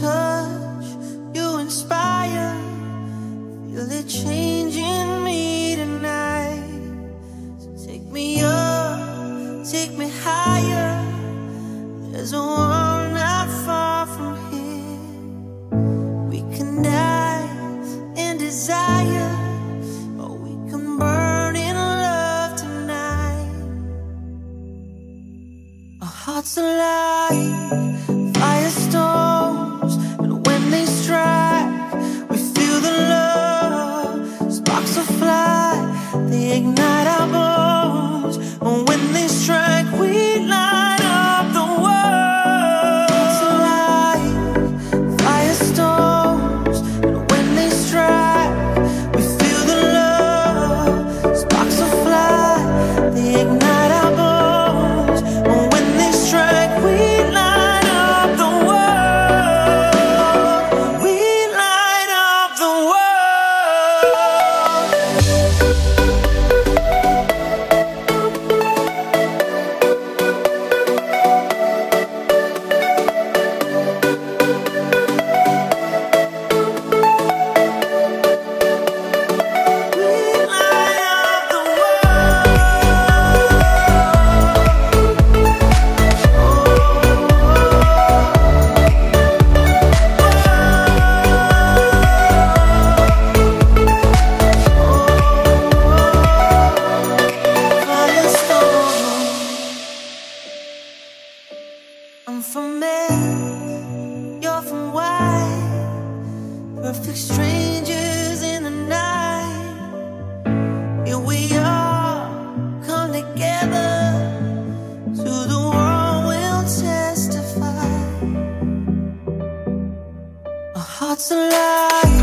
touch, you inspire. Feel it changing me tonight. So take me up, take me higher. There's a world not far from here. We can die in desire, or we can burn in love tonight. Our hearts alive. They perfect strangers in the night. Here we all come together. To the world we'll testify. Our hearts alive.